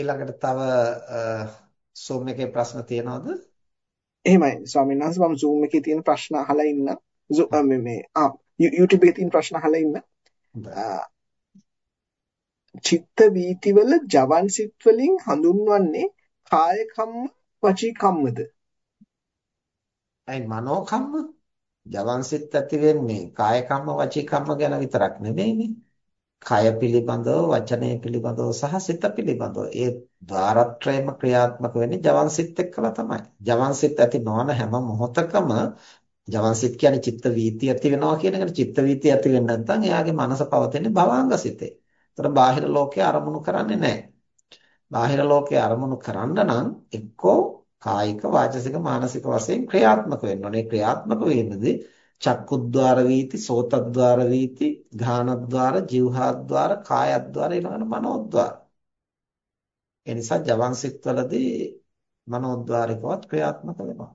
ඊළඟට තව Zoom එකේ ප්‍රශ්න තියෙනවද? එහෙමයි ස්වාමීන් වහන්සේ මම Zoom එකේ තියෙන ප්‍රශ්න අහලා ඉන්න මේ මේ ආ YouTube එකේ තියෙන ප්‍රශ්න අහලා ඉන්න චිත්ත වීතිවල ජවන් සිත් වලින් හඳුන්වන්නේ කාය කම්ම වචී කම්මද? අයි මනෝ කම්ම ජවන් සිත් ඇති වෙන්නේ කාය කම්ම වචී කම්ම ගැන විතරක් නෙමෙයිනේ. කය පිළිබඳව වචනය පිළිබඳව සහ සිත පිළිබඳව ඒ ద్వාරත්‍රයම ක්‍රියාත්මක වෙන්නේ ජවන් සිත් එක්කලා තමයි. ජවන් සිත් ඇති නොවන හැම මොහොතකම ජවන් සිත් කියන්නේ චිත්ත වීති ඇති වෙනවා කියන එකට චිත්ත වීති ඇති වෙන්නේ නැත්නම් එයාගේ මනස පවතින්නේ භවංග සිතේ. ඒතර බාහිර ලෝකයේ අරමුණු කරන්නේ නැහැ. බාහිර ලෝකයේ අරමුණු කරන්න නම් එක්කෝ කායික වාචසික මානසික වශයෙන් ක්‍රියාත්මක වෙන්න ඕනේ. ක්‍රියාත්මක වෙන්නේදී චක්කුද්්වාර වීති, සෝතද්්වාර වීති,ఘානද්්වාර, જીවහාද්්වාර, කායද්්වාර ඊළඟට මනෝද්්වාර. ඒ නිසා ජවන්සිට වලදී මනෝද්්වාරිකවත් ක්‍රියාත්මක වෙනවා.